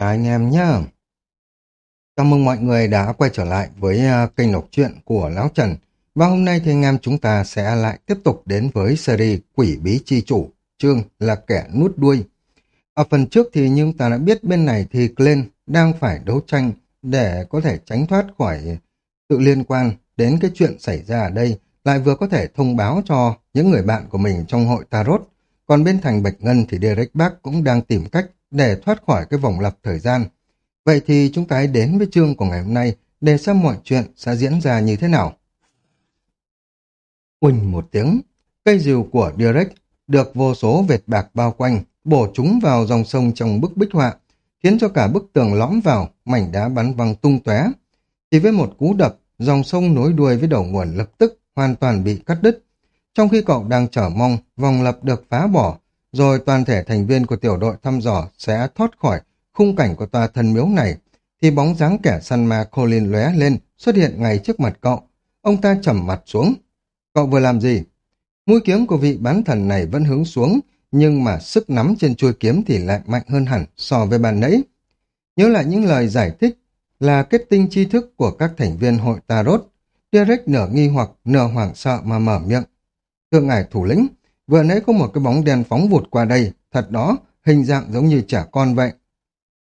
các anh em nhé. Chào mừng mọi người đã quay trở lại với à, kênh đọc truyện của Lão Trần. Và hôm nay thì anh em chúng ta sẽ lại tiếp tục đến với series Quỷ Bí Chi Chủ, chương là kẻ nút đuôi. Ở phần trước thì như chúng ta đã biết bên này thì Glenn đang phải đấu tranh để có thể tránh thoát khỏi sự liên quan đến cái chuyện xảy ra ở đây, lại vừa có thể thông báo cho những người bạn của mình trong hội Tarot. Còn bên thành Bạch Ngân thì Derek Bach cũng đang tìm cách để thoát khỏi cái vòng lặp thời gian. Vậy thì chúng ta hãy đến với chương của ngày hôm nay để xem mọi chuyện sẽ diễn ra như thế nào. Quỳnh một tiếng, cây rìu của Direct được vô số vệt bạc bao quanh, bổ chúng vào dòng sông trong bức bích họa, khiến cho cả bức tường lõm vào, mảnh đá bắn văng tung tóe. Chỉ với một cú đập, dòng sông nối đuôi với đầu nguồn lập tức hoàn toàn bị cắt đứt. Trong khi cậu đang chờ mong vòng lập được phá bỏ, rồi toàn thể thành viên của tiểu đội thăm dò sẽ thoát khỏi khung cảnh của tòa thần miếu này, thì bóng dáng kẻ săn ma Colin lóe lên, xuất hiện ngay trước mặt cậu. Ông ta trầm mặt xuống. Cậu vừa làm gì? Mũi kiếm của vị bán thần này vẫn hướng xuống, nhưng mà sức nắm trên chuôi kiếm thì lại mạnh hơn hẳn so với bàn nãy. Nhớ lại những lời giải thích là kết tinh tri thức của các thành viên hội Tarot, Derek nở nghi hoặc nở hoảng sợ mà mở miệng. Thượng ải thủ lĩnh, Vừa nãy có một cái bóng đen phóng vụt qua đây, thật đó, hình dạng giống như trẻ con vậy.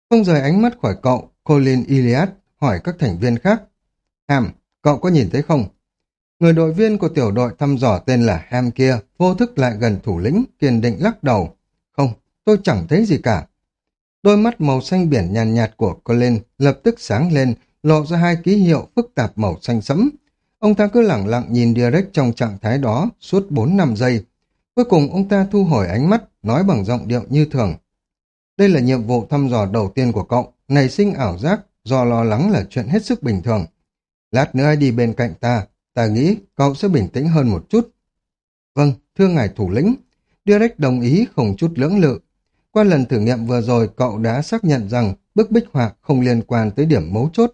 Không rời ánh mắt khỏi cậu, Colin Iliad hỏi các thành viên khác. Ham, cậu có nhìn thấy không? Người đội viên của tiểu đội thăm dò tên là Ham kia, vô thức lại gần thủ lĩnh, kiên định lắc đầu. Không, tôi chẳng thấy gì cả. Đôi mắt màu xanh biển nhàn nhạt, nhạt của Colin lập tức sáng lên, lộ ra hai ký hiệu phức tạp màu xanh sẫm. Ông ta cứ lẳng lặng nhìn Direct trong trạng thái đó suốt 4 năm giây, Cuối cùng ông ta thu hồi ánh mắt, nói bằng giọng điệu như thường. Đây là nhiệm vụ thăm dò đầu tiên của cậu, nảy sinh ảo giác, do lo lắng là chuyện hết sức bình thường. Lát nữa ai đi bên cạnh ta, ta nghĩ cậu sẽ bình tĩnh hơn một chút. Vâng, thưa ngài thủ lĩnh, Direct đồng ý không chút lưỡng lự. Qua lần thử nghiệm vừa rồi, cậu đã xác nhận rằng bức bích họa không liên quan tới điểm mấu chốt.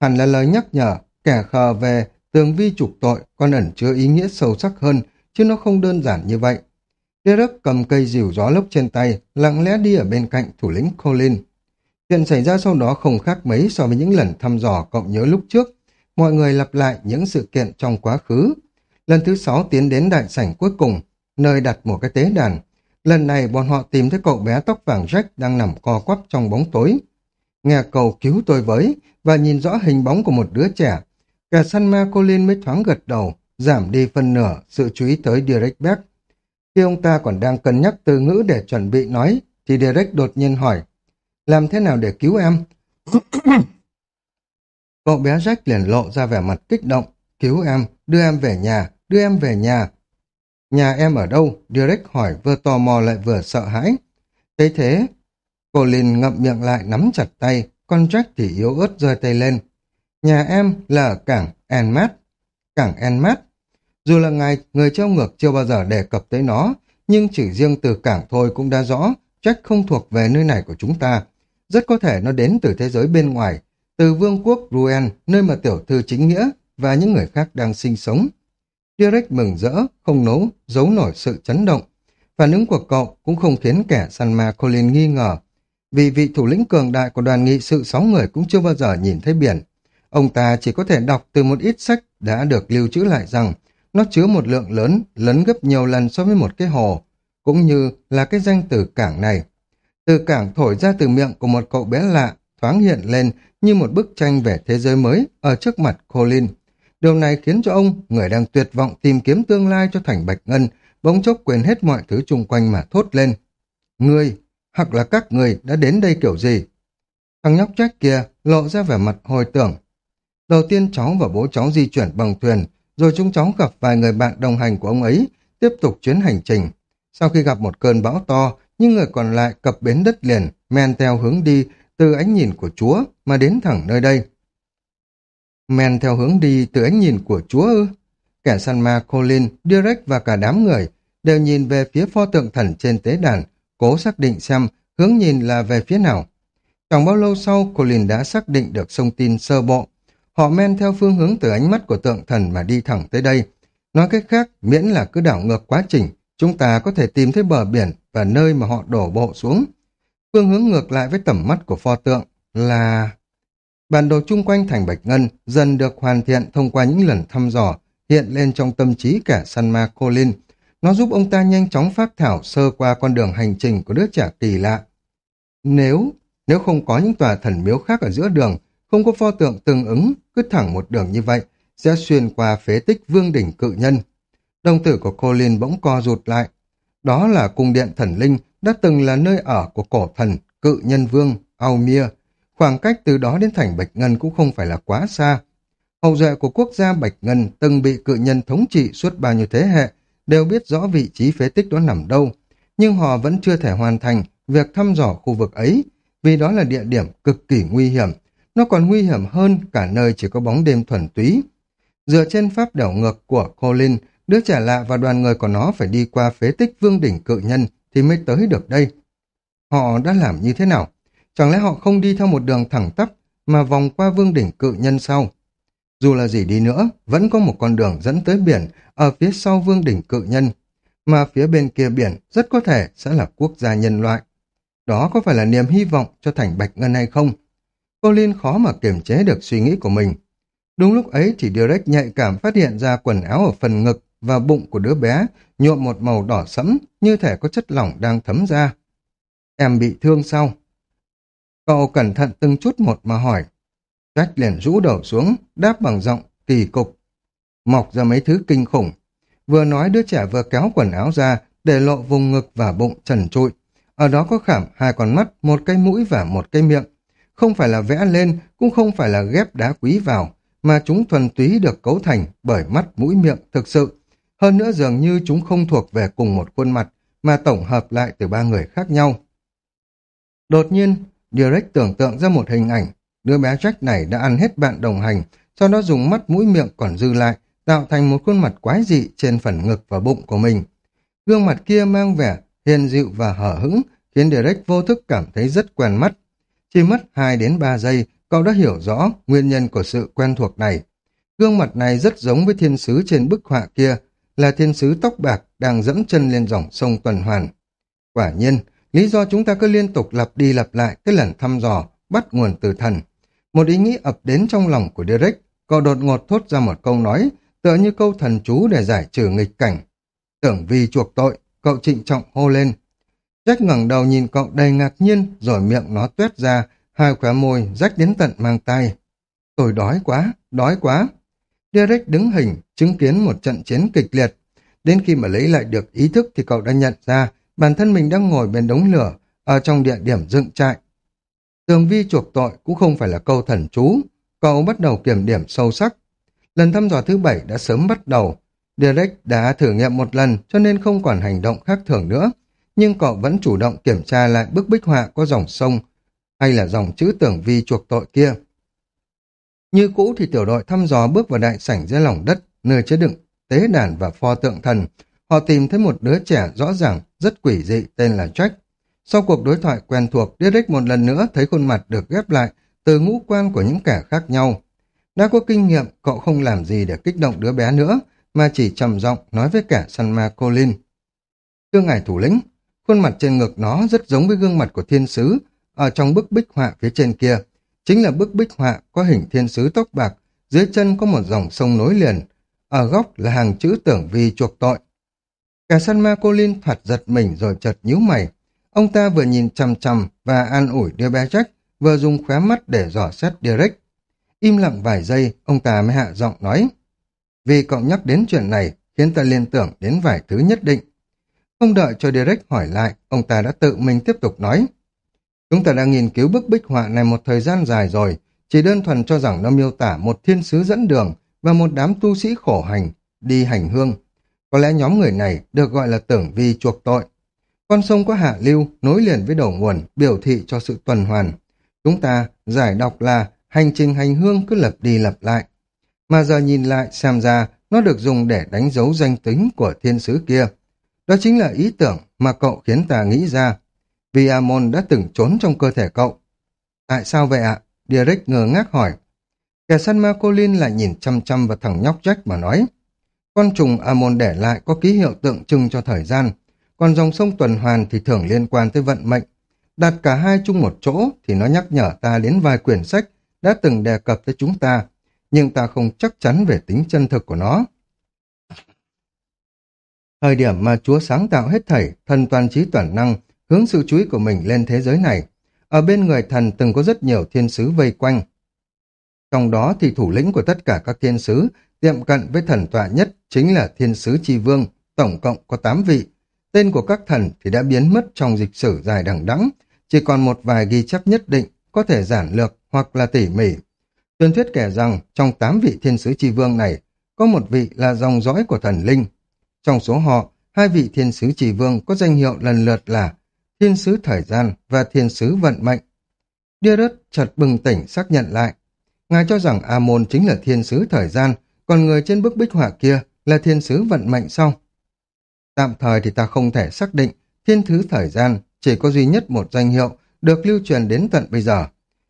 Hẳn là lời nhắc nhở, kẻ khờ về tường vi trục tội còn ẩn chứa ý nghĩa sâu sắc hơn chứ nó không đơn giản như vậy. Derek cầm cây dìu gió lốc trên tay, lặng lẽ đi ở bên cạnh thủ lĩnh Colin. Chuyện xảy ra sau đó không khác mấy so với những lần thăm dò cậu nhớ lúc trước. Mọi người lặp lại những sự kiện trong quá khứ. Lần thứ sáu tiến đến đại sảnh cuối cùng, nơi đặt một cái tế đàn. Lần này bọn họ tìm thấy cậu bé tóc vàng Jack đang nằm co quắp trong bóng tối. Nghe cầu cứu tôi với và nhìn rõ hình bóng của một đứa trẻ. Cả săn ma Colin mới thoáng gật đầu, giảm đi phân nửa sự chú ý tới Direct Beck. Khi ông ta còn đang cân nhắc từ ngữ để chuẩn bị nói, thì Direct đột nhiên hỏi, làm thế nào để cứu em? Cậu bé Jack liền lộ ra vẻ mặt kích động, cứu em, đưa em về nhà, đưa em về nhà. Nhà em ở đâu? Direct hỏi vừa tò mò lại vừa sợ hãi. Thế thế, cô Colin ngậm miệng lại nắm chặt tay, con Jack thì yếu ớt rơi tay lên. Nhà em là ở cảng Enmat. Cảng Enmat dù là ngài, người treo ngược chưa bao giờ đề cập tới nó, nhưng chỉ riêng từ cảng thôi cũng đã rõ, trách không thuộc về nơi này của chúng ta. Rất có thể nó đến từ thế giới bên ngoài, từ vương quốc Ruen, nơi mà tiểu thư chính nghĩa và những người khác đang sinh sống. Direct mừng rỡ, không nấu, giấu nổi sự chấn động. Phản ứng của cậu cũng không khiến kẻ săn ma Colin nghi ngờ, vì vị thủ lĩnh cường đại của đoàn nghị sự sáu người cũng chưa bao giờ nhìn thấy biển. Ông ta chỉ có thể đọc từ một ít sách đã được lưu trữ lại rằng nó chứa một lượng lớn, lớn gấp nhiều lần so với một cái hồ, cũng như là cái danh từ cảng này. Từ cảng thổi ra từ miệng của một cậu bé lạ, thoáng hiện lên như một bức tranh về thế giới mới ở trước mặt Colin. Điều này khiến cho ông, người đang tuyệt vọng tìm kiếm tương lai cho thành Bạch Ngân, bỗng chốc quên hết mọi thứ chung quanh mà thốt lên. Ngươi, hoặc là các người đã đến đây kiểu gì? Thằng nhóc trách kia lộ ra vẻ mặt hồi tưởng. Đầu tiên cháu và bố cháu di chuyển bằng thuyền, rồi chúng cháu gặp vài người bạn đồng hành của ông ấy, tiếp tục chuyến hành trình. Sau khi gặp một cơn bão to, những người còn lại cập bến đất liền, men theo hướng đi từ ánh nhìn của Chúa mà đến thẳng nơi đây. Men theo hướng đi từ ánh nhìn của Chúa ư? Kẻ săn ma Colin, Direct và cả đám người đều nhìn về phía pho tượng thần trên tế đàn, cố xác định xem hướng nhìn là về phía nào. Chẳng bao lâu sau, Colin đã xác định được thông tin sơ bộ Họ men theo phương hướng từ ánh mắt của tượng thần mà đi thẳng tới đây. Nói cách khác, miễn là cứ đảo ngược quá trình, chúng ta có thể tìm thấy bờ biển và nơi mà họ đổ bộ xuống. Phương hướng ngược lại với tầm mắt của pho tượng là... Bản đồ chung quanh thành Bạch Ngân dần được hoàn thiện thông qua những lần thăm dò hiện lên trong tâm trí cả săn ma Colin. Nó giúp ông ta nhanh chóng phát thảo sơ qua con đường hành trình của đứa trẻ kỳ lạ. Nếu, nếu không có những tòa thần miếu khác ở giữa đường, không có pho tượng tương ứng, cứ thẳng một đường như vậy, sẽ xuyên qua phế tích vương đỉnh cự nhân. Đồng tử của Colin bỗng co rụt lại. Đó là cung điện thần linh đã từng là nơi ở của cổ thần, cự nhân vương, Aumir. Khoảng cách từ đó đến thành Bạch Ngân cũng không phải là quá xa. Hậu duệ của quốc gia Bạch Ngân từng bị cự nhân thống trị suốt bao nhiêu thế hệ, đều biết rõ vị trí phế tích đó nằm đâu, nhưng họ vẫn chưa thể hoàn thành việc thăm dò khu vực ấy, vì đó là địa điểm cực kỳ nguy hiểm. Nó còn nguy hiểm hơn cả nơi chỉ có bóng đêm thuần túy. Dựa trên pháp đảo ngược của Colin, đứa trẻ lạ và đoàn người của nó phải đi qua phế tích vương đỉnh cự nhân thì mới tới được đây. Họ đã làm như thế nào? Chẳng lẽ họ không đi theo một đường thẳng tắp mà vòng qua vương đỉnh cự nhân sau? Dù là gì đi nữa, vẫn có một con đường dẫn tới biển ở phía sau vương đỉnh cự nhân, mà phía bên kia biển rất có thể sẽ là quốc gia nhân loại. Đó có phải là niềm hy vọng cho thành Bạch Ngân hay không? Cô Linh khó mà kiềm chế được suy nghĩ của mình. Đúng lúc ấy thì Direct nhạy cảm phát hiện ra quần áo ở phần ngực và bụng của đứa bé nhuộm một màu đỏ sẫm như thể có chất lỏng đang thấm ra. Em bị thương sao? Cậu cẩn thận từng chút một mà hỏi. Jack liền rũ đầu xuống, đáp bằng giọng kỳ cục. Mọc ra mấy thứ kinh khủng. Vừa nói đứa trẻ vừa kéo quần áo ra để lộ vùng ngực và bụng trần trụi. Ở đó có khảm hai con mắt, một cái mũi và một cái miệng. Không phải là vẽ lên, cũng không phải là ghép đá quý vào, mà chúng thuần túy được cấu thành bởi mắt mũi miệng thực sự. Hơn nữa dường như chúng không thuộc về cùng một khuôn mặt, mà tổng hợp lại từ ba người khác nhau. Đột nhiên, Direct tưởng tượng ra một hình ảnh, đứa bé Jack này đã ăn hết bạn đồng hành, sau đó dùng mắt mũi miệng còn dư lại, tạo thành một khuôn mặt quái dị trên phần ngực và bụng của mình. Gương mặt kia mang vẻ hiền dịu và hở hững, khiến Direct vô thức cảm thấy rất quen mắt. Chỉ mất 2 đến 3 giây, cậu đã hiểu rõ nguyên nhân của sự quen thuộc này. Gương mặt này rất giống với thiên sứ trên bức họa kia, là thiên sứ tóc bạc đang dẫm chân lên dòng sông tuần hoàn. Quả nhiên, lý do chúng ta cứ liên tục lặp đi lặp lại cái lần thăm dò, bắt nguồn từ thần. Một ý nghĩ ập đến trong lòng của Derek, cậu đột ngột thốt ra một câu nói, tựa như câu thần chú để giải trừ nghịch cảnh. Tưởng vì chuộc tội, cậu trịnh trọng hô lên. Jack ngẩng đầu nhìn cậu đầy ngạc nhiên, rồi miệng nó tuét ra, hai khóe môi rách đến tận mang tay. Tôi đói quá, đói quá. Derek đứng hình, chứng kiến một trận chiến kịch liệt. Đến khi mà lấy lại được ý thức thì cậu đã nhận ra bản thân mình đang ngồi bên đống lửa ở trong địa điểm dựng trại. Tường vi chuộc tội cũng không phải là câu thần chú. Cậu bắt đầu kiểm điểm sâu sắc. Lần thăm dò thứ bảy đã sớm bắt đầu. Derek đã thử nghiệm một lần cho nên không còn hành động khác thường nữa. Nhưng cậu vẫn chủ động kiểm tra lại bức bích họa có dòng sông hay là dòng chữ tưởng vi chuộc tội kia. Như cũ thì tiểu đội thăm dò bước vào đại sảnh dưới lòng đất, nơi chứa đựng tế đàn và pho tượng thần. Họ tìm thấy một đứa trẻ rõ ràng, rất quỷ dị tên là Jack. Sau cuộc đối thoại quen thuộc, Derek một lần nữa thấy khuôn mặt được ghép lại từ ngũ quan của những kẻ khác nhau. Đã có kinh nghiệm, cậu không làm gì để kích động đứa bé nữa, mà chỉ trầm giọng nói với kẻ săn ma Colin. Thưa ngài thủ lĩnh, khuôn mặt trên ngực nó rất giống với gương mặt của thiên sứ ở trong bức bích họa phía trên kia. Chính là bức bích họa có hình thiên sứ tóc bạc, dưới chân có một dòng sông nối liền, ở góc là hàng chữ tưởng vi chuộc tội. Cả săn ma cô Linh thoạt giật mình rồi chợt nhíu mày. Ông ta vừa nhìn chằm chằm và an ủi đứa bé Jack, vừa dùng khóe mắt để dò xét Derek. Im lặng vài giây, ông ta mới hạ giọng nói. Vì cậu nhắc đến chuyện này, khiến ta liên tưởng đến vài thứ nhất định. Không đợi cho Derek hỏi lại, ông ta đã tự mình tiếp tục nói. Chúng ta đã nghiên cứu bức bích họa này một thời gian dài rồi, chỉ đơn thuần cho rằng nó miêu tả một thiên sứ dẫn đường và một đám tu sĩ khổ hành, đi hành hương. Có lẽ nhóm người này được gọi là tưởng vi chuộc tội. Con sông có hạ lưu, nối liền với đầu nguồn, biểu thị cho sự tuần hoàn. Chúng ta giải đọc là hành trình hành hương cứ lặp đi lặp lại. Mà giờ nhìn lại xem ra nó được dùng để đánh dấu danh tính của thiên sứ kia. Đó chính là ý tưởng mà cậu khiến ta nghĩ ra vì Amon đã từng trốn trong cơ thể cậu. Tại sao vậy ạ? Derek ngờ ngác hỏi. Kẻ săn ma Colin lại nhìn chăm chăm vào thằng nhóc Jack mà nói. Con trùng Amon để lại có ký hiệu tượng trưng cho thời gian, còn dòng sông tuần hoàn thì thường liên quan tới vận mệnh. đặt cả hai chung một chỗ thì nó nhắc nhở ta đến vài quyển sách đã từng đề cập tới chúng ta, nhưng ta không chắc chắn về tính chân thực của nó. Thời điểm mà Chúa sáng tạo hết thảy, thần toàn trí toàn năng, hướng sự chú ý của mình lên thế giới này. Ở bên người thần từng có rất nhiều thiên sứ vây quanh. Trong đó thì thủ lĩnh của tất cả các thiên sứ, tiệm cận với thần tọa nhất chính là thiên sứ tri vương, tổng cộng có 8 vị. Tên của các thần thì đã biến mất trong lịch sử dài đằng đẵng, chỉ còn một vài ghi chép nhất định, có thể giản lược hoặc là tỉ mỉ. Truyền thuyết kể rằng trong 8 vị thiên sứ tri vương này, có một vị là dòng dõi của thần linh. Trong số họ, hai vị thiên sứ chỉ vương có danh hiệu lần lượt là thiên sứ thời gian và thiên sứ vận mệnh. Dierus chợt bừng tỉnh xác nhận lại. Ngài cho rằng Amon chính là thiên sứ thời gian, còn người trên bức bích họa kia là thiên sứ vận mệnh sau. Tạm thời thì ta không thể xác định thiên thứ thời gian chỉ có duy nhất một danh hiệu được lưu truyền đến tận bây giờ.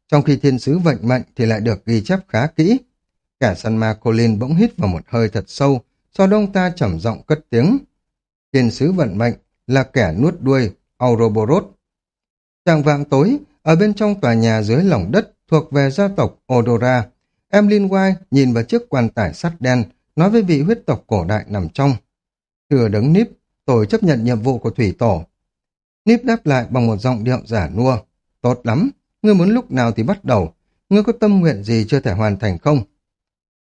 Trong khi thiên sứ vận mệnh thì lại được ghi chép khá kỹ. Cả săn ma Colin bỗng hít vào một hơi thật sâu, sau đó ông ta trầm giọng cất tiếng. Thiên sứ vận mệnh là kẻ nuốt đuôi Ouroboros. Tràng vạng tối, ở bên trong tòa nhà dưới lòng đất thuộc về gia tộc Odora, Em Emlyn White nhìn vào chiếc quan tài sắt đen, nói với vị huyết tộc cổ đại nằm trong. Thừa đứng Nip, tôi chấp nhận nhiệm vụ của thủy tổ. Nip đáp lại bằng một giọng điệu giả nua. Tốt lắm, ngươi muốn lúc nào thì bắt đầu. Ngươi có tâm nguyện gì chưa thể hoàn thành không?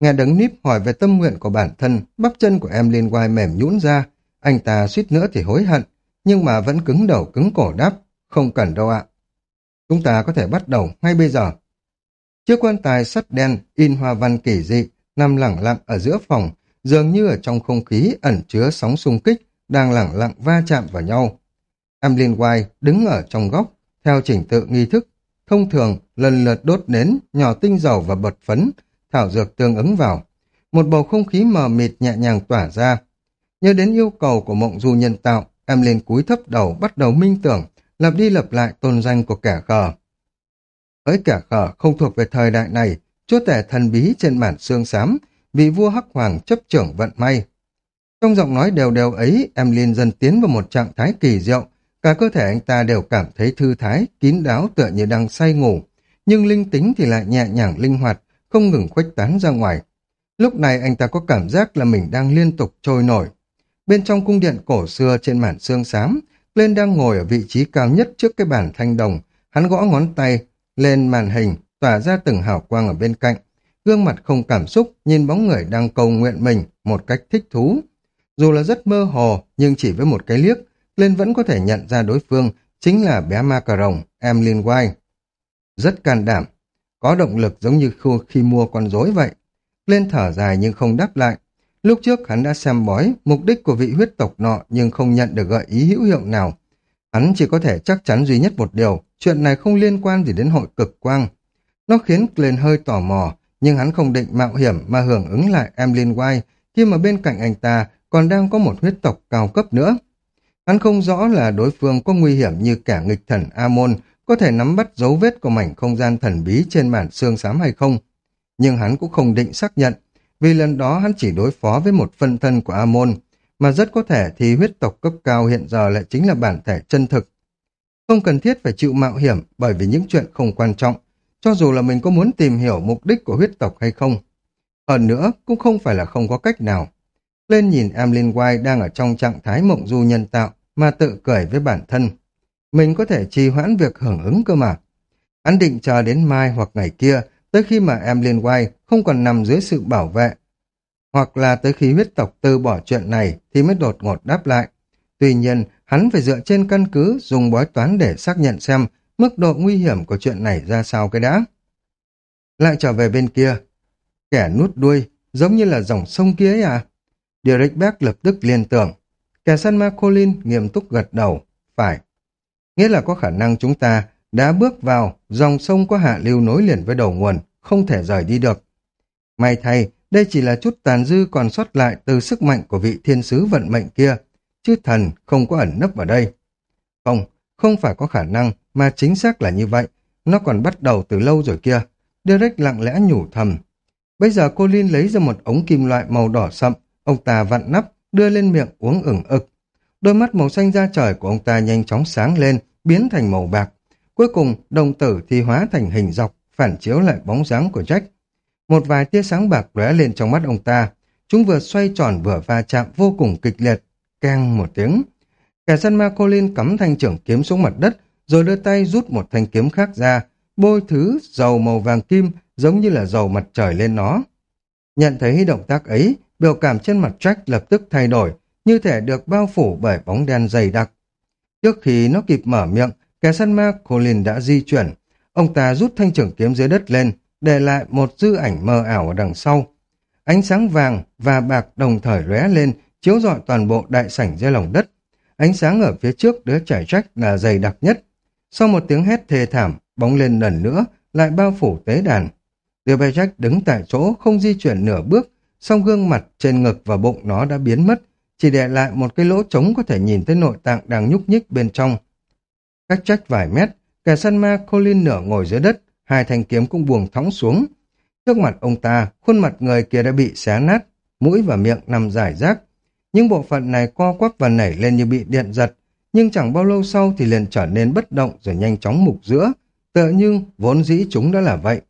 Nghe đấng níp hỏi về tâm nguyện của bản thân, bắp chân của em liên quai mềm nhũn ra. Anh ta suýt nữa thì hối hận, nhưng mà vẫn cứng đầu cứng cổ đáp. Không cần đâu ạ. Chúng ta có thể bắt đầu ngay bây giờ. Chiếc quan tài sắt đen in hoa văn kỳ dị nằm lẳng lặng ở giữa phòng, dường như ở trong không khí ẩn chứa sóng xung kích đang lẳng lặng va chạm vào nhau. Em liên quai đứng ở trong góc, theo trình tự nghi thức. Thông thường, lần lượt đốt nến, nhỏ tinh dầu và bật phấn, thảo dược tương ứng vào. Một bầu không khí mờ mịt nhẹ nhàng tỏa ra. Nhớ đến yêu cầu của mộng du nhân tạo, em lên cúi thấp đầu bắt đầu minh tưởng, lặp đi lặp lại tôn danh của kẻ khờ. Với kẻ khờ không thuộc về thời đại này, chúa tể thần bí trên bản xương xám, vị vua hắc hoàng chấp trưởng vận may. Trong giọng nói đều đều ấy, em liên dần tiến vào một trạng thái kỳ diệu, cả cơ thể anh ta đều cảm thấy thư thái, kín đáo tựa như đang say ngủ, nhưng linh tính thì lại nhẹ nhàng linh hoạt, không ngừng khuếch tán ra ngoài. Lúc này anh ta có cảm giác là mình đang liên tục trôi nổi. Bên trong cung điện cổ xưa trên màn xương xám, lên đang ngồi ở vị trí cao nhất trước cái bàn thanh đồng, hắn gõ ngón tay lên màn hình, tỏa ra từng hào quang ở bên cạnh. Gương mặt không cảm xúc, nhìn bóng người đang cầu nguyện mình một cách thích thú. Dù là rất mơ hồ, nhưng chỉ với một cái liếc, lên vẫn có thể nhận ra đối phương chính là bé ma cà rồng, em Emlyn White. Rất can đảm, có động lực giống như khi, khi mua con rối vậy. Lên thở dài nhưng không đáp lại. Lúc trước hắn đã xem bói mục đích của vị huyết tộc nọ nhưng không nhận được gợi ý hữu hiệu nào. Hắn chỉ có thể chắc chắn duy nhất một điều, chuyện này không liên quan gì đến hội cực quang. Nó khiến Glenn hơi tò mò, nhưng hắn không định mạo hiểm mà hưởng ứng lại Emlyn White khi mà bên cạnh anh ta còn đang có một huyết tộc cao cấp nữa. Hắn không rõ là đối phương có nguy hiểm như cả nghịch thần Amon có thể nắm bắt dấu vết của mảnh không gian thần bí trên màn xương xám hay không. Nhưng hắn cũng không định xác nhận, vì lần đó hắn chỉ đối phó với một phân thân của Amon, mà rất có thể thì huyết tộc cấp cao hiện giờ lại chính là bản thể chân thực. Không cần thiết phải chịu mạo hiểm bởi vì những chuyện không quan trọng, cho dù là mình có muốn tìm hiểu mục đích của huyết tộc hay không. Hơn nữa, cũng không phải là không có cách nào. Lên nhìn Amlin White đang ở trong trạng thái mộng du nhân tạo mà tự cười với bản thân. Mình có thể trì hoãn việc hưởng ứng cơ mà. Hắn định chờ đến mai hoặc ngày kia, tới khi mà em liên quay không còn nằm dưới sự bảo vệ hoặc là tới khi huyết tộc từ bỏ chuyện này thì mới đột ngột đáp lại. Tuy nhiên, hắn phải dựa trên căn cứ dùng bói toán để xác nhận xem mức độ nguy hiểm của chuyện này ra sao cái đã. Lại trở về bên kia, kẻ nút đuôi, giống như là dòng sông kia ấy à? Derek Beck lập tức liên tưởng. Kẻ săn ma Colin nghiêm túc gật đầu. Phải. Nghĩa là có khả năng chúng ta đã bước vào dòng sông có hạ lưu nối liền với đầu nguồn, không thể rời đi được. May thay, đây chỉ là chút tàn dư còn sót lại từ sức mạnh của vị thiên sứ vận mệnh kia, chứ thần không có ẩn nấp ở đây. Không, không phải có khả năng, mà chính xác là như vậy. Nó còn bắt đầu từ lâu rồi kia. Derek lặng lẽ nhủ thầm. Bây giờ cô Linh lấy ra một ống kim loại màu đỏ sậm, ông ta vặn nắp, đưa lên miệng uống ửng ực. Đôi mắt màu xanh da trời của ông ta nhanh chóng sáng lên, biến thành màu bạc. Cuối cùng, đồng tử thì hóa thành hình dọc, phản chiếu lại bóng dáng của Jack. Một vài tia sáng bạc lóe lên trong mắt ông ta. Chúng vừa xoay tròn vừa va chạm vô cùng kịch liệt, keng một tiếng. Kẻ săn ma Colin cắm thanh trưởng kiếm xuống mặt đất, rồi đưa tay rút một thanh kiếm khác ra, bôi thứ dầu màu vàng kim giống như là dầu mặt trời lên nó. Nhận thấy động tác ấy, biểu cảm trên mặt Jack lập tức thay đổi, như thể được bao phủ bởi bóng đen dày đặc. Trước khi nó kịp mở miệng, kẻ săn ma Colin đã di chuyển. Ông ta rút thanh trưởng kiếm dưới đất lên, để lại một dư ảnh mờ ảo ở đằng sau. Ánh sáng vàng và bạc đồng thời lóe lên, chiếu rọi toàn bộ đại sảnh dưới lòng đất. Ánh sáng ở phía trước đứa trẻ trách là dày đặc nhất. Sau một tiếng hét thê thảm, bóng lên lần nữa, lại bao phủ tế đàn. Đứa bé Jack đứng tại chỗ không di chuyển nửa bước, song gương mặt trên ngực và bụng nó đã biến mất, chỉ để lại một cái lỗ trống có thể nhìn thấy nội tạng đang nhúc nhích bên trong. Cách trách vài mét, kẻ săn ma Colin nửa ngồi dưới đất, hai thanh kiếm cũng buông thõng xuống. Trước mặt ông ta, khuôn mặt người kia đã bị xé nát, mũi và miệng nằm giải rác. Những bộ phận này co quắp và nảy lên như bị điện giật, nhưng chẳng bao lâu sau thì liền trở nên bất động rồi nhanh chóng mục giữa, tựa như vốn dĩ chúng đã là vậy.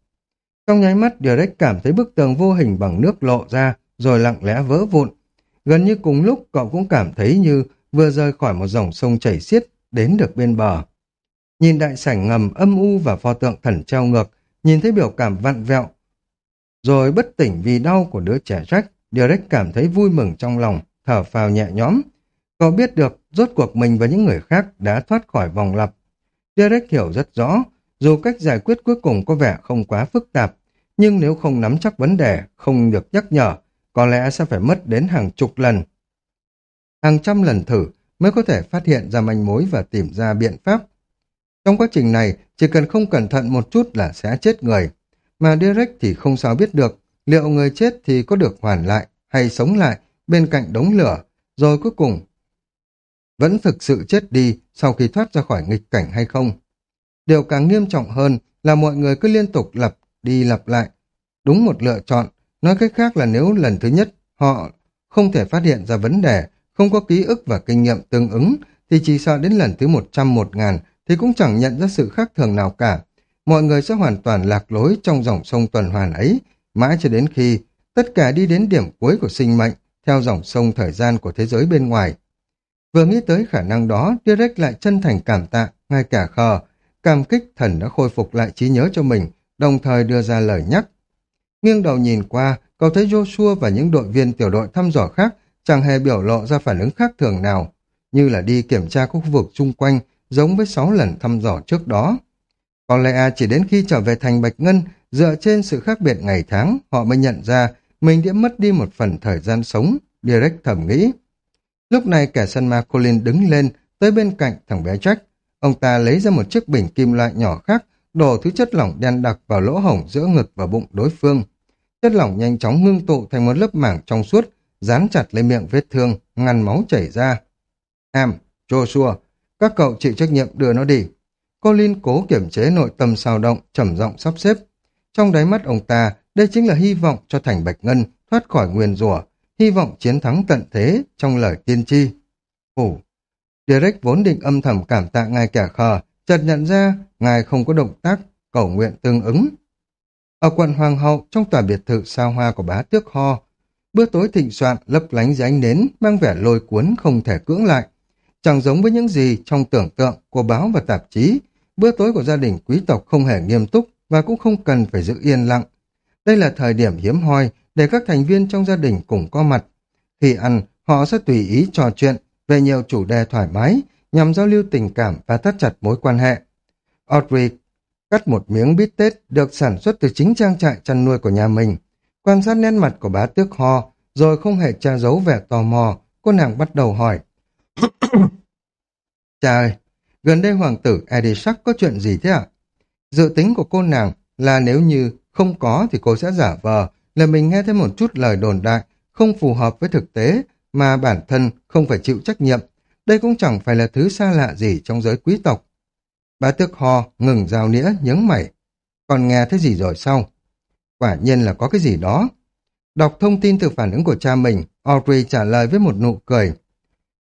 Trong nháy mắt, Derek cảm thấy bức tường vô hình bằng nước lộ ra, rồi lặng lẽ vỡ vụn. Gần như cùng lúc, cậu cũng cảm thấy như vừa rời khỏi một dòng sông chảy xiết, đến được bên bờ. Nhìn đại sảnh ngầm âm u và pho tượng thần treo ngược, nhìn thấy biểu cảm vặn vẹo, rồi bất tỉnh vì đau của đứa trẻ Jack, Derek cảm thấy vui mừng trong lòng, thở phào nhẹ nhõm. Cậu biết được rốt cuộc mình và những người khác đã thoát khỏi vòng lặp. Derek hiểu rất rõ, dù cách giải quyết cuối cùng có vẻ không quá phức tạp, nhưng nếu không nắm chắc vấn đề, không được nhắc nhở, có lẽ sẽ phải mất đến hàng chục lần. Hàng trăm lần thử mới có thể phát hiện ra manh mối và tìm ra biện pháp. Trong quá trình này, chỉ cần không cẩn thận một chút là sẽ chết người. Mà Derek thì không sao biết được liệu người chết thì có được hoàn lại hay sống lại bên cạnh đống lửa, rồi cuối cùng vẫn thực sự chết đi sau khi thoát ra khỏi nghịch cảnh hay không. Điều càng nghiêm trọng hơn là mọi người cứ liên tục lặp đi lặp lại. Đúng một lựa chọn, nói cách khác là nếu lần thứ nhất họ không thể phát hiện ra vấn đề, không có ký ức và kinh nghiệm tương ứng, thì chỉ sợ đến lần thứ 100 một ngàn thì cũng chẳng nhận ra sự khác thường nào cả. Mọi người sẽ hoàn toàn lạc lối trong dòng sông tuần hoàn ấy, mãi cho đến khi tất cả đi đến điểm cuối của sinh mệnh, theo dòng sông thời gian của thế giới bên ngoài. Vừa nghĩ tới khả năng đó, Direct lại chân thành cảm tạ, ngay cả khờ, cảm kích thần đã khôi phục lại trí nhớ cho mình, đồng thời đưa ra lời nhắc. Nghiêng đầu nhìn qua, cậu thấy Joshua và những đội viên tiểu đội thăm dò khác chẳng hề biểu lộ ra phản ứng khác thường nào, như là đi kiểm tra khu vực xung quanh, giống với sáu lần thăm dò trước đó. Có lẽ à, chỉ đến khi trở về thành Bạch Ngân, dựa trên sự khác biệt ngày tháng, họ mới nhận ra mình đã mất đi một phần thời gian sống, Direct thầm nghĩ. Lúc này kẻ săn ma Colin đứng lên, tới bên cạnh thằng bé Jack. Ông ta lấy ra một chiếc bình kim loại nhỏ khác, đổ thứ chất lỏng đen đặc vào lỗ hổng giữa ngực và bụng đối phương. Chất lỏng nhanh chóng ngưng tụ thành một lớp mảng trong suốt, dán chặt lên miệng vết thương, ngăn máu chảy ra. em Joshua, các cậu chịu trách nhiệm đưa nó đi. Colin cố kiểm chế nội tâm sao động, trầm giọng sắp xếp. Trong đáy mắt ông ta, đây chính là hy vọng cho Thành Bạch Ngân thoát khỏi nguyên rủa, hy vọng chiến thắng tận thế trong lời tiên tri. Ủ, Derek vốn định âm thầm cảm tạ ngài kẻ khờ, chợt nhận ra ngài không có động tác, cầu nguyện tương ứng. Ở quận Hoàng hậu, trong tòa biệt thự sao hoa của bá tước ho, bữa tối thịnh soạn lấp lánh dưới ánh nến, mang vẻ lôi cuốn không thể cưỡng lại. Chẳng giống với những gì trong tưởng tượng của báo và tạp chí, bữa tối của gia đình quý tộc không hề nghiêm túc và cũng không cần phải giữ yên lặng. Đây là thời điểm hiếm hoi để các thành viên trong gia đình cùng có mặt. Khi ăn, họ sẽ tùy ý trò chuyện về nhiều chủ đề thoải mái nhằm giao lưu tình cảm và thắt chặt mối quan hệ. Audrey cắt một miếng bít tết được sản xuất từ chính trang trại chăn nuôi của nhà mình. Quan sát nét mặt của bá tước ho, rồi không hề tra giấu vẻ tò mò, cô nàng bắt đầu hỏi. Trời, gần đây hoàng tử Edisac có chuyện gì thế ạ? Dự tính của cô nàng là nếu như không có thì cô sẽ giả vờ là mình nghe thấy một chút lời đồn đại không phù hợp với thực tế mà bản thân không phải chịu trách nhiệm. Đây cũng chẳng phải là thứ xa lạ gì trong giới quý tộc. Bà tước ho ngừng giao nĩa nhướng mày. Còn nghe thấy gì rồi sao? Quả nhiên là có cái gì đó. Đọc thông tin từ phản ứng của cha mình, Audrey trả lời với một nụ cười.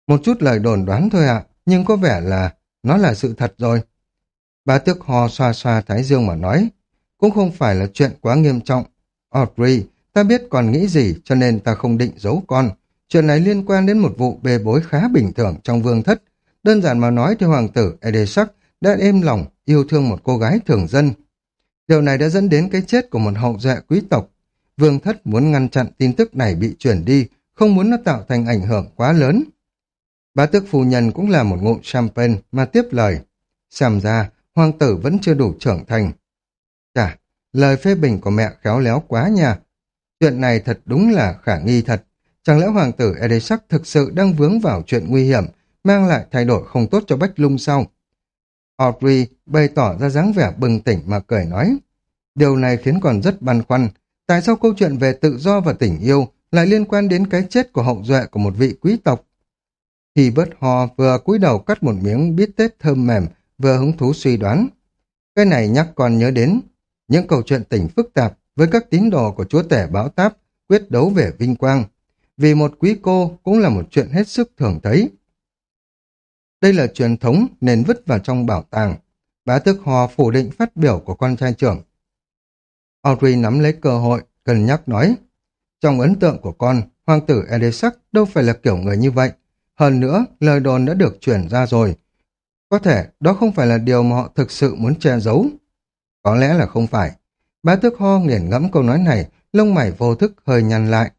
Một chút lời đồn đoán thôi ạ, nhưng có vẻ là nó là sự thật rồi. Bà tước ho xoa xoa thái dương mà nói, cũng không phải là chuyện quá nghiêm trọng. Audrey, ta biết còn nghĩ gì cho nên ta không định giấu con. Chuyện này liên quan đến một vụ bê bối khá bình thường trong vương thất. Đơn giản mà nói thì hoàng tử Edesak đã êm lòng yêu thương một cô gái thường dân. Điều này đã dẫn đến cái chết của một hậu duệ quý tộc. Vương thất muốn ngăn chặn tin tức này bị chuyển đi, không muốn nó tạo thành ảnh hưởng quá lớn. Bá tước phu nhân cũng là một ngụm champagne mà tiếp lời. Xem ra, hoàng tử vẫn chưa đủ trưởng thành. Chà, lời phê bình của mẹ khéo léo quá nha. Chuyện này thật đúng là khả nghi thật. Chẳng lẽ hoàng tử Edesac thực sự đang vướng vào chuyện nguy hiểm, mang lại thay đổi không tốt cho Bách Lung sau? Audrey bày tỏ ra dáng vẻ bừng tỉnh mà cười nói. Điều này khiến còn rất băn khoăn. Tại sao câu chuyện về tự do và tình yêu lại liên quan đến cái chết của hậu duệ của một vị quý tộc? Thì bớt ho vừa cúi đầu cắt một miếng bít tết thơm mềm, vừa hứng thú suy đoán. Cái này nhắc còn nhớ đến những câu chuyện tình phức tạp với các tín đồ của chúa tể báo táp quyết đấu về vinh quang. Vì một quý cô cũng là một chuyện hết sức thường thấy. Đây là truyền thống nên vứt vào trong bảo tàng. Bá tước Hò phủ định phát biểu của con trai trưởng. Audrey nắm lấy cơ hội, cần nhắc nói. Trong ấn tượng của con, hoàng tử Edesac đâu phải là kiểu người như vậy. Hơn nữa, lời đồn đã được truyền ra rồi. Có thể đó không phải là điều mà họ thực sự muốn che giấu. Có lẽ là không phải. Bá tước ho nghiền ngẫm câu nói này, lông mày vô thức hơi nhăn lại.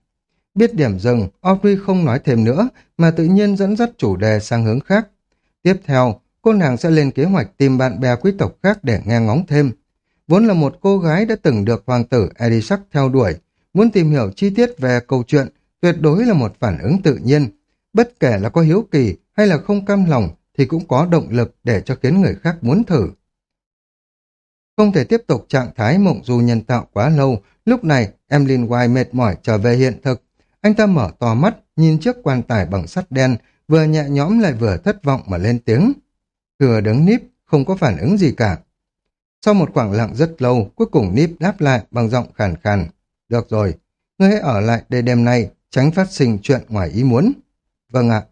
Biết điểm dừng, Audrey không nói thêm nữa, mà tự nhiên dẫn dắt chủ đề sang hướng khác. Tiếp theo, cô nàng sẽ lên kế hoạch tìm bạn bè quý tộc khác để nghe ngóng thêm. Vốn là một cô gái đã từng được hoàng tử Edisak theo đuổi, muốn tìm hiểu chi tiết về câu chuyện, tuyệt đối là một phản ứng tự nhiên. Bất kể là có hiếu kỳ hay là không cam lòng thì cũng có động lực để cho khiến người khác muốn thử. Không thể tiếp tục trạng thái mộng du nhân tạo quá lâu, lúc này Emlyn White mệt mỏi trở về hiện thực. Anh ta mở to mắt, nhìn chiếc quan tài bằng sắt đen, vừa nhẹ nhõm lại vừa thất vọng mà lên tiếng. Thừa đứng níp, không có phản ứng gì cả. Sau một khoảng lặng rất lâu, cuối cùng níp đáp lại bằng giọng khàn khàn. Được rồi, ngươi hãy ở lại để đêm nay, tránh phát sinh chuyện ngoài ý muốn. Vâng ạ.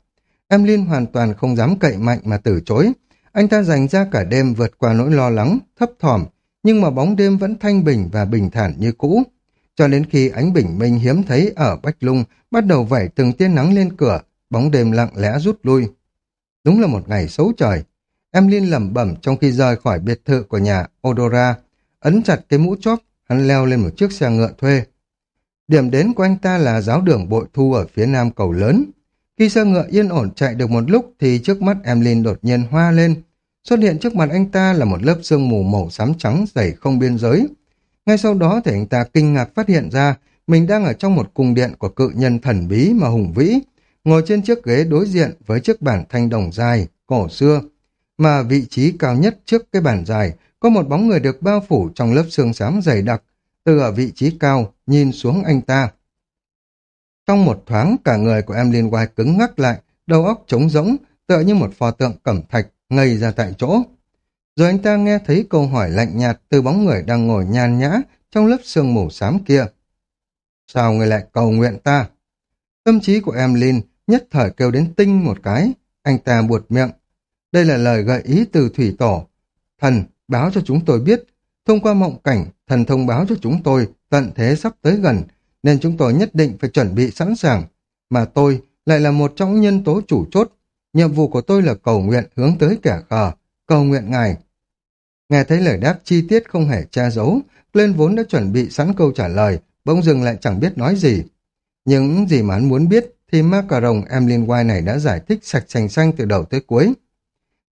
Em Linh hoàn toàn không dám cậy mạnh mà từ chối. Anh ta dành ra cả đêm vượt qua nỗi lo lắng, thấp thỏm, nhưng mà bóng đêm vẫn thanh bình và bình thản như cũ. Cho đến khi ánh bình minh hiếm thấy ở Bách Lung bắt đầu vẩy từng tia nắng lên cửa, bóng đêm lặng lẽ rút lui. Đúng là một ngày xấu trời. Em Linh lẩm bẩm trong khi rời khỏi biệt thự của nhà Odora, ấn chặt cái mũ chóp, hắn leo lên một chiếc xe ngựa thuê. Điểm đến của anh ta là giáo đường bội thu ở phía nam cầu lớn. Khi xe ngựa yên ổn chạy được một lúc thì trước mắt em Linh đột nhiên hoa lên. Xuất hiện trước mặt anh ta là một lớp sương mù màu xám trắng dày không biên giới. Ngay sau đó thì anh ta kinh ngạc phát hiện ra mình đang ở trong một cung điện của cự nhân thần bí mà hùng vĩ, ngồi trên chiếc ghế đối diện với chiếc bản thanh đồng dài, cổ xưa, mà vị trí cao nhất trước cái bản dài có một bóng người được bao phủ trong lớp xương xám dày đặc, từ ở vị trí cao nhìn xuống anh ta. Trong một thoáng cả người của em liên quai cứng ngắc lại, đầu óc trống rỗng, tựa như một pho tượng cẩm thạch ngây ra tại chỗ. Rồi anh ta nghe thấy câu hỏi lạnh nhạt từ bóng người đang ngồi nhàn nhã trong lớp sương mù xám kia. Sao người lại cầu nguyện ta? Tâm trí của em Linh nhất thời kêu đến tinh một cái, anh ta buột miệng. Đây là lời gợi ý từ thủy tổ. Thần, báo cho chúng tôi biết, thông qua mộng cảnh, thần thông báo cho chúng tôi tận thế sắp tới gần, nên chúng tôi nhất định phải chuẩn bị sẵn sàng. Mà tôi lại là một trong nhân tố chủ chốt. Nhiệm vụ của tôi là cầu nguyện hướng tới kẻ khờ, cầu nguyện ngài. Nghe thấy lời đáp chi tiết không hề che giấu, lên vốn đã chuẩn bị sẵn câu trả lời, bỗng dừng lại chẳng biết nói gì. Những gì mà hắn muốn biết thì Macaron Emlyn White này đã giải thích sạch sành xanh từ đầu tới cuối.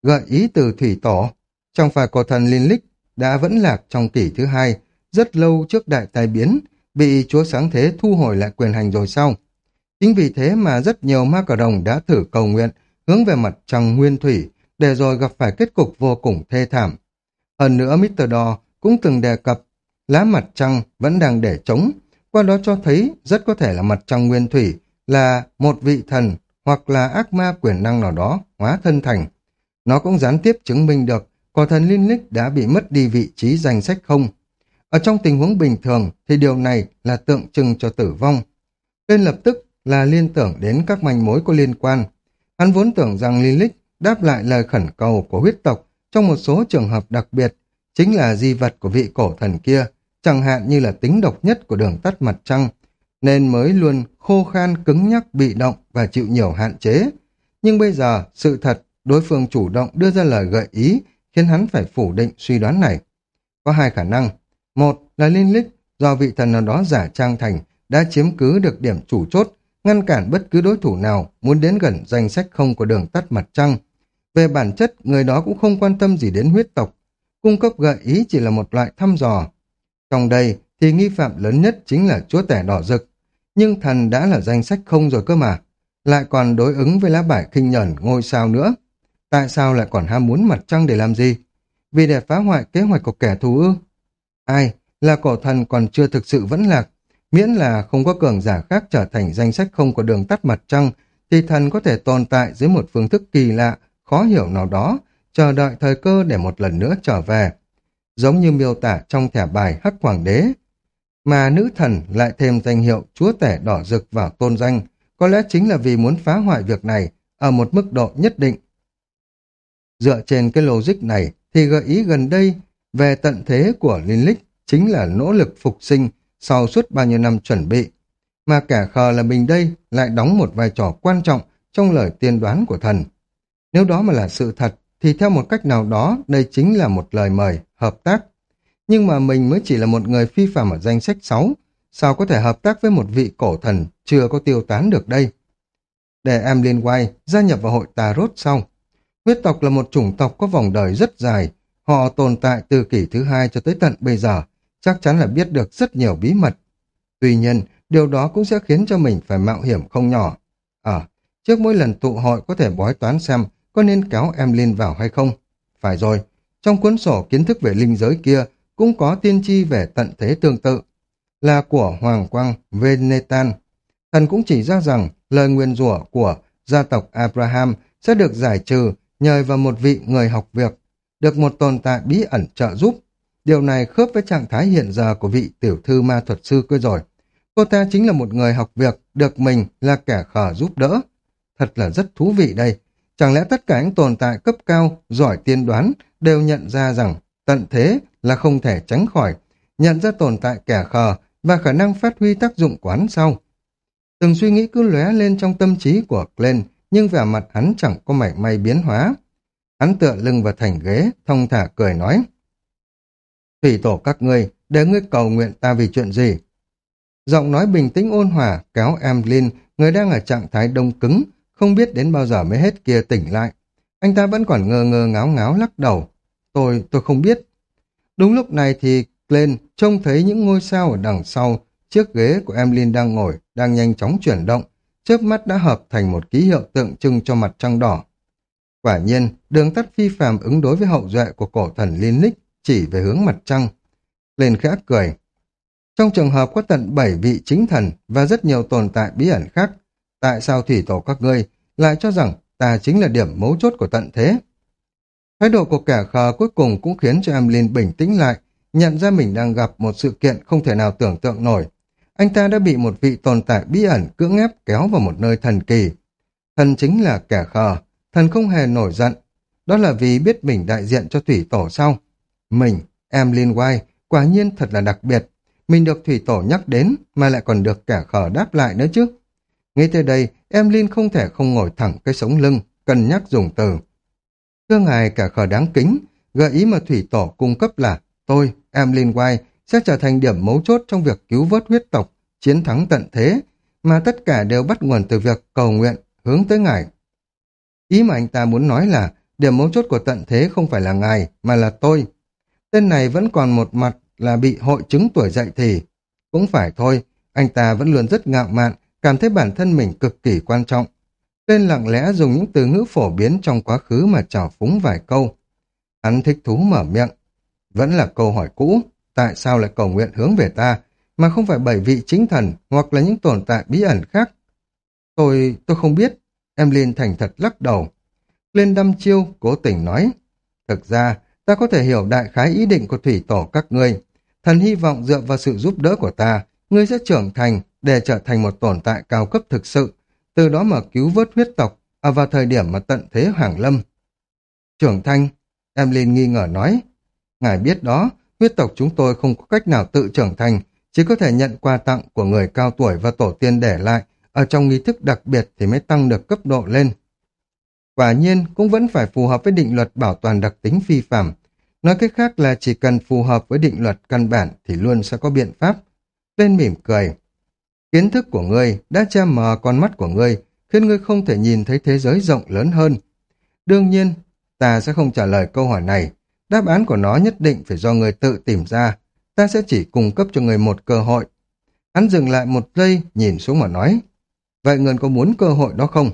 Gợi ý từ thủy tổ, trong phà cổ thần Linh Lích đã vẫn lạc trong kỷ thứ hai, rất lâu trước đại tai biến, bị chúa sáng thế thu hồi lại quyền hành rồi sau. Chính vì thế mà rất nhiều ma cà rồng đã thử cầu nguyện hướng về mặt trăng nguyên thủy để rồi gặp phải kết cục vô cùng thê thảm. Hơn nữa Mr. Đo cũng từng đề cập lá mặt trăng vẫn đang để trống, qua đó cho thấy rất có thể là mặt trăng nguyên thủy là một vị thần hoặc là ác ma quyền năng nào đó hóa thân thành. Nó cũng gián tiếp chứng minh được quả thần Linh Lích đã bị mất đi vị trí danh sách không. Ở trong tình huống bình thường thì điều này là tượng trưng cho tử vong. Tên lập tức là liên tưởng đến các manh mối có liên quan. Hắn vốn tưởng rằng Linh Lích đáp lại lời khẩn cầu của huyết tộc trong một số trường hợp đặc biệt, chính là di vật của vị cổ thần kia, chẳng hạn như là tính độc nhất của đường tắt mặt trăng, nên mới luôn khô khan cứng nhắc bị động và chịu nhiều hạn chế. Nhưng bây giờ, sự thật, đối phương chủ động đưa ra lời gợi ý khiến hắn phải phủ định suy đoán này. Có hai khả năng. Một là liên lịch do vị thần nào đó giả trang thành đã chiếm cứ được điểm chủ chốt, ngăn cản bất cứ đối thủ nào muốn đến gần danh sách không của đường tắt mặt trăng. Về bản chất, người đó cũng không quan tâm gì đến huyết tộc. Cung cấp gợi ý chỉ là một loại thăm dò. Trong đây thì nghi phạm lớn nhất chính là chúa tể đỏ rực. Nhưng thần đã là danh sách không rồi cơ mà. Lại còn đối ứng với lá bài khinh nhẫn ngôi sao nữa. Tại sao lại còn ham muốn mặt trăng để làm gì? Vì để phá hoại kế hoạch của kẻ thù ư? Ai? Là cổ thần còn chưa thực sự vẫn lạc. Miễn là không có cường giả khác trở thành danh sách không của đường tắt mặt trăng, thì thần có thể tồn tại dưới một phương thức kỳ lạ, khó hiểu nào đó, chờ đợi thời cơ để một lần nữa trở về. Giống như miêu tả trong thẻ bài Hắc Hoàng đế. Mà nữ thần lại thêm danh hiệu chúa tể đỏ rực vào tôn danh, có lẽ chính là vì muốn phá hoại việc này ở một mức độ nhất định. Dựa trên cái logic này thì gợi ý gần đây về tận thế của Linh chính là nỗ lực phục sinh sau suốt bao nhiêu năm chuẩn bị. Mà kẻ khờ là mình đây lại đóng một vai trò quan trọng trong lời tiên đoán của thần. Nếu đó mà là sự thật, thì theo một cách nào đó đây chính là một lời mời, hợp tác. Nhưng mà mình mới chỉ là một người phi phạm ở danh sách 6, sao có thể hợp tác với một vị cổ thần chưa có tiêu tán được đây? Để em liên quay, gia nhập vào hội tà rốt sau. Huyết tộc là một chủng tộc có vòng đời rất dài, họ tồn tại từ kỷ thứ hai cho tới tận bây giờ, chắc chắn là biết được rất nhiều bí mật. Tuy nhiên, điều đó cũng sẽ khiến cho mình phải mạo hiểm không nhỏ. Ở, à, trước mỗi lần tụ hội có thể bói toán xem có nên kéo em lên vào hay không. Phải rồi, trong cuốn sổ kiến thức về linh giới kia cũng có tiên tri về tận thế tương tự, là của Hoàng Quang Venetan. Thần cũng chỉ ra rằng lời nguyên rủa của gia tộc Abraham sẽ được giải trừ nhờ vào một vị người học việc, được một tồn tại bí ẩn trợ giúp. Điều này khớp với trạng thái hiện giờ của vị tiểu thư ma thuật sư cơ rồi. Cô ta chính là một người học việc, được mình là kẻ khờ giúp đỡ. Thật là rất thú vị đây. Chẳng lẽ tất cả những tồn tại cấp cao, giỏi tiên đoán đều nhận ra rằng tận thế là không thể tránh khỏi, nhận ra tồn tại kẻ khờ và khả năng phát huy tác dụng của hắn sau. Từng suy nghĩ cứ lóe lên trong tâm trí của Glenn, nhưng vẻ mặt hắn chẳng có mảy may biến hóa. Hắn tựa lưng vào thành ghế, thông thả cười nói. Thủy tổ các ngươi, để ngươi cầu nguyện ta vì chuyện gì? Giọng nói bình tĩnh ôn hòa, kéo em Lin, người đang ở trạng thái đông cứng, không biết đến bao giờ mới hết kia tỉnh lại. Anh ta vẫn còn ngơ ngơ ngáo ngáo lắc đầu. Tôi, tôi không biết. Đúng lúc này thì Glenn trông thấy những ngôi sao ở đằng sau, chiếc ghế của Emlyn đang ngồi, đang nhanh chóng chuyển động, chớp mắt đã hợp thành một ký hiệu tượng trưng cho mặt trăng đỏ. Quả nhiên, đường tắt phi phàm ứng đối với hậu duệ của cổ thần Liên chỉ về hướng mặt trăng. Lên khẽ cười. Trong trường hợp có tận 7 vị chính thần và rất nhiều tồn tại bí ẩn khác, tại sao thủy tổ các ngươi lại cho rằng ta chính là điểm mấu chốt của tận thế? Thái độ của kẻ khờ cuối cùng cũng khiến cho Emlyn bình tĩnh lại, nhận ra mình đang gặp một sự kiện không thể nào tưởng tượng nổi. Anh ta đã bị một vị tồn tại bí ẩn cưỡng ép kéo vào một nơi thần kỳ. Thần chính là kẻ khờ, thần không hề nổi giận. Đó là vì biết mình đại diện cho thủy tổ sau. Mình, Emlyn White, quả nhiên thật là đặc biệt. Mình được thủy tổ nhắc đến mà lại còn được kẻ khờ đáp lại nữa chứ. Ngay tới đây, em Linh không thể không ngồi thẳng cái sống lưng, cân nhắc dùng từ. Thưa ngài cả khờ đáng kính, gợi ý mà thủy tổ cung cấp là tôi, em Linh White, sẽ trở thành điểm mấu chốt trong việc cứu vớt huyết tộc, chiến thắng tận thế, mà tất cả đều bắt nguồn từ việc cầu nguyện, hướng tới ngài. Ý mà anh ta muốn nói là điểm mấu chốt của tận thế không phải là ngài, mà là tôi. Tên này vẫn còn một mặt là bị hội chứng tuổi dậy thì. Cũng phải thôi, anh ta vẫn luôn rất ngạo mạn, cảm thấy bản thân mình cực kỳ quan trọng. Tên lặng lẽ dùng những từ ngữ phổ biến trong quá khứ mà trào phúng vài câu. Hắn thích thú mở miệng. Vẫn là câu hỏi cũ, tại sao lại cầu nguyện hướng về ta, mà không phải bảy vị chính thần hoặc là những tồn tại bí ẩn khác? Tôi, tôi không biết. Em Linh thành thật lắc đầu. Lên đâm chiêu, cố tình nói. Thực ra, ta có thể hiểu đại khái ý định của thủy tổ các ngươi. Thần hy vọng dựa vào sự giúp đỡ của ta, ngươi sẽ trưởng thành để trở thành một tồn tại cao cấp thực sự, từ đó mà cứu vớt huyết tộc ở vào thời điểm mà tận thế hoàng lâm. Trưởng thành, Linh nghi ngờ nói. Ngài biết đó, huyết tộc chúng tôi không có cách nào tự trưởng thành, chỉ có thể nhận quà tặng của người cao tuổi và tổ tiên để lại, ở trong nghi thức đặc biệt thì mới tăng được cấp độ lên. Quả nhiên cũng vẫn phải phù hợp với định luật bảo toàn đặc tính phi phạm. Nói cách khác là chỉ cần phù hợp với định luật căn bản thì luôn sẽ có biện pháp. Lên mỉm cười. Kiến thức của ngươi đã che mờ con mắt của ngươi, khiến ngươi không thể nhìn thấy thế giới rộng lớn hơn. Đương nhiên, ta sẽ không trả lời câu hỏi này. Đáp án của nó nhất định phải do người tự tìm ra. Ta sẽ chỉ cung cấp cho người một cơ hội. Hắn dừng lại một giây, nhìn xuống mà nói. Vậy người có muốn cơ hội đó không?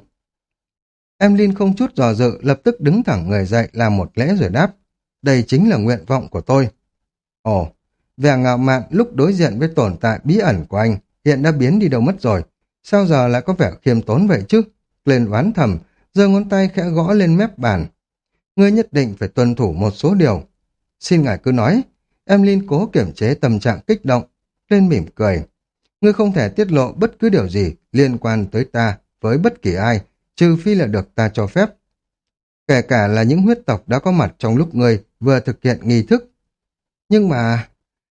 Em Linh không chút dò dự, lập tức đứng thẳng người dậy làm một lễ rồi đáp. Đây chính là nguyện vọng của tôi. Ồ, vẻ ngạo mạn lúc đối diện với tồn tại bí ẩn của anh hiện đã biến đi đâu mất rồi. Sao giờ lại có vẻ khiêm tốn vậy chứ? Lên oán thầm, giơ ngón tay khẽ gõ lên mép bàn. Ngươi nhất định phải tuân thủ một số điều. Xin ngài cứ nói. Em Linh cố kiểm chế tâm trạng kích động. Lên mỉm cười. Ngươi không thể tiết lộ bất cứ điều gì liên quan tới ta với bất kỳ ai, trừ phi là được ta cho phép. Kể cả là những huyết tộc đã có mặt trong lúc ngươi vừa thực hiện nghi thức. Nhưng mà...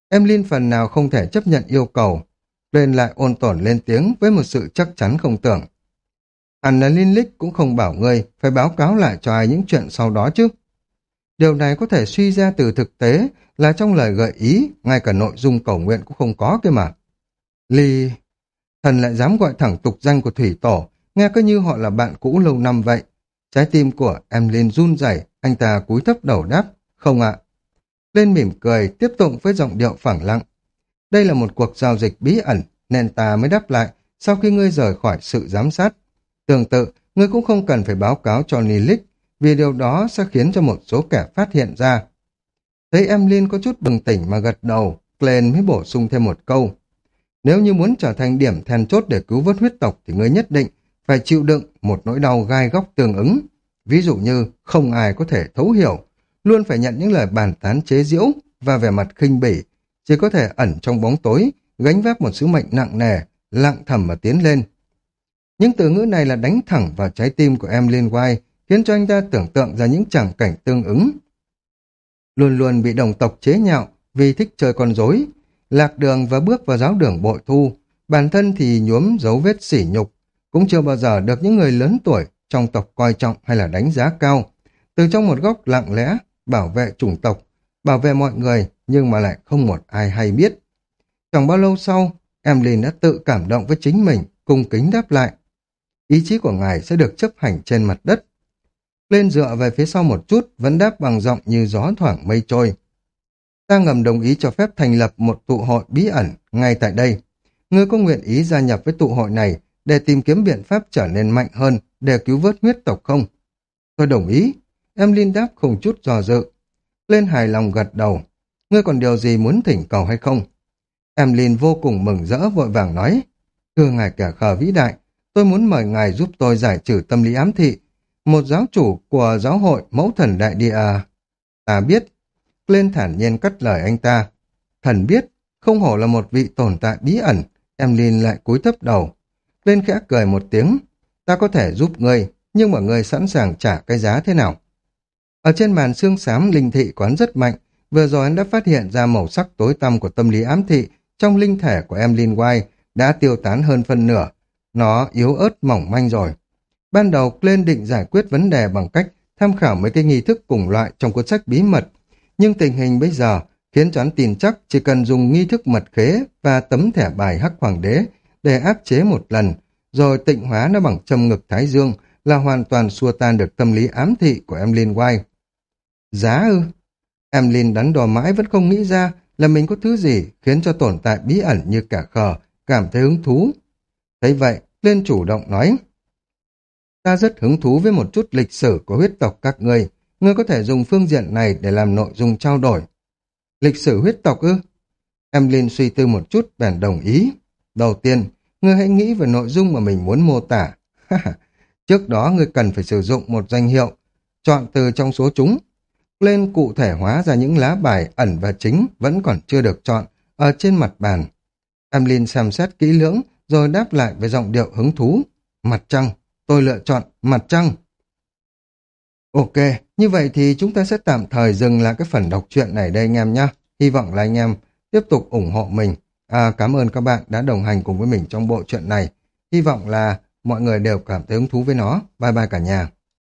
Em Linh phần nào không thể chấp nhận yêu cầu. Lên lại ôn tổn lên tiếng với một sự chắc chắn không tưởng. Hẳn là Linh Lích cũng không bảo ngươi phải báo cáo lại cho ai những chuyện sau đó chứ. Điều này có thể suy ra từ thực tế là trong lời gợi ý, ngay cả nội dung cầu nguyện cũng không có kia mà. Ly... Thần lại dám gọi thẳng tục danh của Thủy Tổ, nghe cứ như họ là bạn cũ lâu năm vậy. Trái tim của em Linh run rẩy, anh ta cúi thấp đầu đáp, không ạ. Lên mỉm cười, tiếp tục với giọng điệu phẳng lặng. Đây là một cuộc giao dịch bí ẩn, nên ta mới đáp lại sau khi ngươi rời khỏi sự giám sát. Tương tự, ngươi cũng không cần phải báo cáo cho Nilic, vì điều đó sẽ khiến cho một số kẻ phát hiện ra. Thấy em Liên có chút bừng tỉnh mà gật đầu, Glenn mới bổ sung thêm một câu. Nếu như muốn trở thành điểm then chốt để cứu vớt huyết tộc thì ngươi nhất định phải chịu đựng một nỗi đau gai góc tương ứng. Ví dụ như không ai có thể thấu hiểu, luôn phải nhận những lời bàn tán chế giễu và vẻ mặt khinh bỉ, chỉ có thể ẩn trong bóng tối, gánh vác một sứ mệnh nặng nề, lặng thầm mà tiến lên. Những từ ngữ này là đánh thẳng vào trái tim của em Liên White, khiến cho anh ta tưởng tượng ra những tràng cảnh tương ứng. Luôn luôn bị đồng tộc chế nhạo vì thích chơi con rối, lạc đường và bước vào giáo đường bội thu, bản thân thì nhuốm dấu vết sỉ nhục, cũng chưa bao giờ được những người lớn tuổi trong tộc coi trọng hay là đánh giá cao. Từ trong một góc lặng lẽ, bảo vệ chủng tộc, bảo vệ mọi người, nhưng mà lại không một ai hay biết. Chẳng bao lâu sau, Emlyn đã tự cảm động với chính mình, cung kính đáp lại. Ý chí của ngài sẽ được chấp hành trên mặt đất. Lên dựa về phía sau một chút, vẫn đáp bằng giọng như gió thoảng mây trôi. Ta ngầm đồng ý cho phép thành lập một tụ hội bí ẩn ngay tại đây. Ngươi có nguyện ý gia nhập với tụ hội này để tìm kiếm biện pháp trở nên mạnh hơn để cứu vớt huyết tộc không? Tôi đồng ý. Em Linh đáp không chút dò dự. Lên hài lòng gật đầu. Ngươi còn điều gì muốn thỉnh cầu hay không? Em Linh vô cùng mừng rỡ vội vàng nói. Thưa ngài kẻ khờ vĩ đại, tôi muốn mời ngài giúp tôi giải trừ tâm lý ám thị. Một giáo chủ của giáo hội mẫu thần đại địa... Ta biết. Lên thản nhiên cắt lời anh ta. Thần biết, không hổ là một vị tồn tại bí ẩn. Em Linh lại cúi thấp đầu. Lên khẽ cười một tiếng. Ta có thể giúp ngươi, nhưng mà ngươi sẵn sàng trả cái giá thế nào? Ở trên màn xương xám linh thị quán rất mạnh, vừa rồi anh đã phát hiện ra màu sắc tối tăm của tâm lý ám thị trong linh thể của em Lin White đã tiêu tán hơn phân nửa. Nó yếu ớt mỏng manh rồi. Ban đầu lên định giải quyết vấn đề bằng cách tham khảo mấy cái nghi thức cùng loại trong cuốn sách bí mật. Nhưng tình hình bây giờ khiến cho hắn tin chắc chỉ cần dùng nghi thức mật khế và tấm thẻ bài hắc hoàng đế để áp chế một lần, rồi tịnh hóa nó bằng châm ngực thái dương là hoàn toàn xua tan được tâm lý ám thị của em Lin White. Giá ư? Emlin đắn đo mãi vẫn không nghĩ ra là mình có thứ gì khiến cho tồn tại bí ẩn như cả khờ, cảm thấy hứng thú. Thấy vậy, lên chủ động nói. Ta rất hứng thú với một chút lịch sử của huyết tộc các ngươi. Ngươi có thể dùng phương diện này để làm nội dung trao đổi. Lịch sử huyết tộc ư? Em Linh suy tư một chút bèn đồng ý. Đầu tiên, ngươi hãy nghĩ về nội dung mà mình muốn mô tả. Trước đó ngươi cần phải sử dụng một danh hiệu, chọn từ trong số chúng. Lên cụ thể hóa ra những lá bài ẩn và chính vẫn còn chưa được chọn ở trên mặt bàn. Emlyn xem xét kỹ lưỡng rồi đáp lại với giọng điệu hứng thú. Mặt trăng, tôi lựa chọn mặt trăng. Ok, như vậy thì chúng ta sẽ tạm thời dừng lại cái phần đọc truyện này đây anh em nhé. Hy vọng là anh em tiếp tục ủng hộ mình. À, cảm ơn các bạn đã đồng hành cùng với mình trong bộ truyện này. Hy vọng là mọi người đều cảm thấy hứng thú với nó. Bye bye cả nhà.